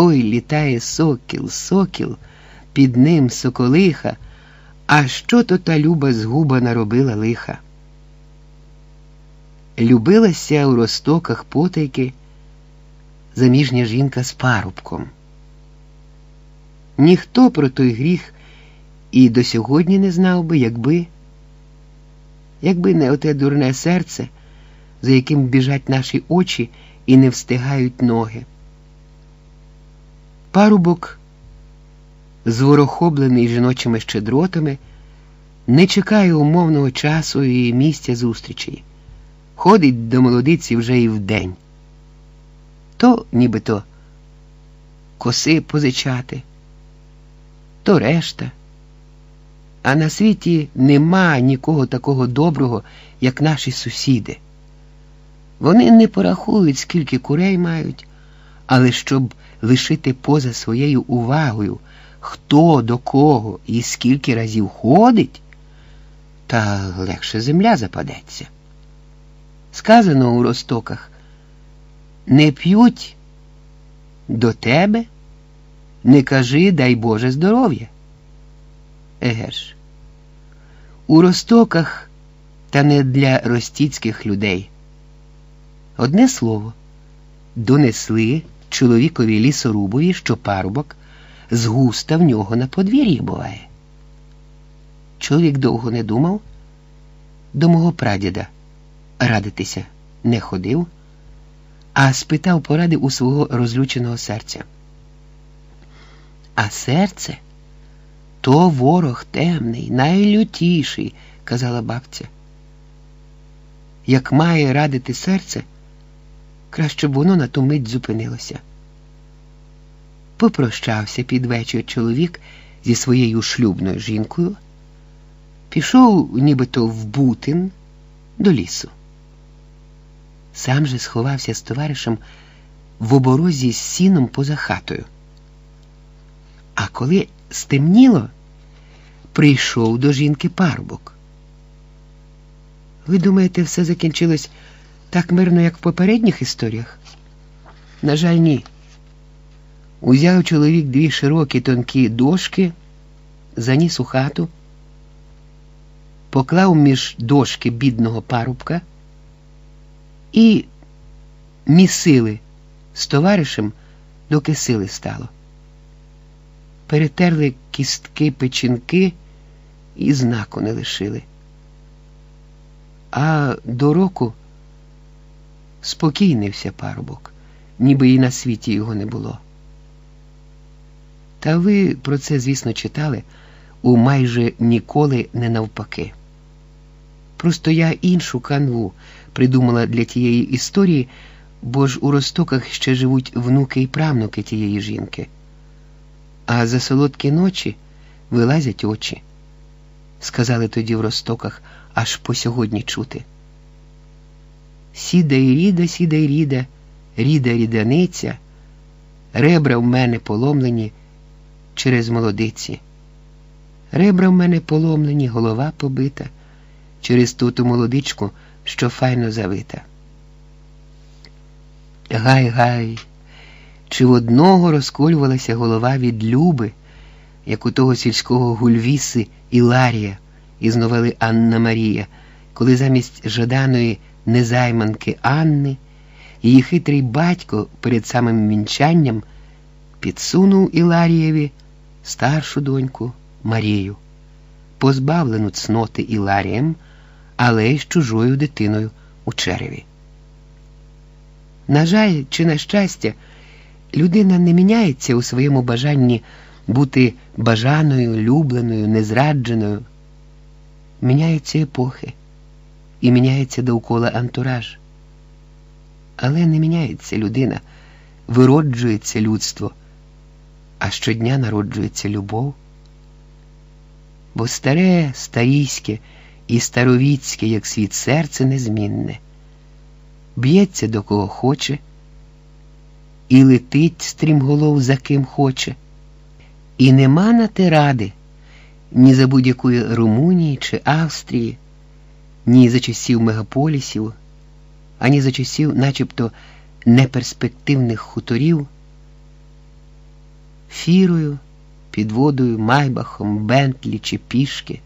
Ой літає сокіл, сокіл, під ним соколиха, а що то та люба згуба наробила лиха? Любилася у ростоках потайки заміжня жінка з парубком. Ніхто про той гріх і до сьогодні не знав би, якби, якби не оте дурне серце, за яким біжать наші очі і не встигають ноги. Парубок, зворохоблений жіночими щедротами, не чекає умовного часу і місця зустрічі, ходить до молодиці вже і вдень. То нібито коси позичати, то решта. А на світі нема нікого такого доброго, як наші сусіди. Вони не порахують, скільки курей мають, але щоб лишити поза своєю увагою, хто до кого і скільки разів ходить, та легше земля западеться. Сказано у ростоках не п'ють до тебе, не кажи, дай Боже здоров'я. Еге ж, у ростоках та не для ростіцьких людей. Одне слово, донесли чоловікові лісорубові, що парубок з густа в нього на подвір'ї буває. Чоловік довго не думав, до мого прадіда радитися не ходив, а спитав поради у свого розлюченого серця. А серце то ворог темний, найлютіший, казала бабця. Як має радити серце, краще б воно на ту мить зупинилося. Попрощався під вечір чоловік зі своєю шлюбною жінкою, пішов нібито в Бутин до лісу. Сам же сховався з товаришем в оборозі з сіном поза хатою. А коли стемніло, прийшов до жінки парубок. Ви думаєте, все закінчилось так мирно, як в попередніх історіях? На жаль, ні. Узяв чоловік дві широкі тонкі дошки, заніс у хату, поклав між дошки бідного парубка і місили з товаришем, доки сили стало. Перетерли кістки печінки і знаку не лишили. А до року спокійнився парубок, ніби і на світі його не було. Та ви про це, звісно, читали у майже ніколи не навпаки. Просто я іншу канву придумала для тієї історії, бо ж у ростоках ще живуть внуки і правнуки тієї жінки. А за солодкі ночі вилазять очі, сказали тоді в ростоках аж по сьогодні чути. Сіда й ріда, сіда й ріда, ріда ріданиця, ребра в мене поломлені через молодиці. Ребра в мене поломлені, голова побита через ту молодичку, що файно завита. Гай, гай, чи в одного розколювалася голова від люби, як у того сільського гульвіси Іларія із новели Анна Марія, коли замість жаданої незайманки Анни її хитрий батько перед самим вінчанням підсунув Іларієві старшу доньку Марію, позбавлену цноти Іларієм, але й з чужою дитиною у череві. На жаль, чи на щастя, людина не міняється у своєму бажанні бути бажаною, любленою, незрадженою. Міняються епохи і міняється довкола антураж. Але не міняється людина, вироджується людство, а щодня народжується любов. Бо старе, старійське і старовіцьке, як світ серце незмінне, б'ється до кого хоче, і летить стрімголов за ким хоче, і нема на те ради ні за будь-якої Румунії чи Австрії ні за часів мегаполісів, ані за часів начебто неперспективних хуторів, фірою, підводою, майбахом, бентлі чи пішки.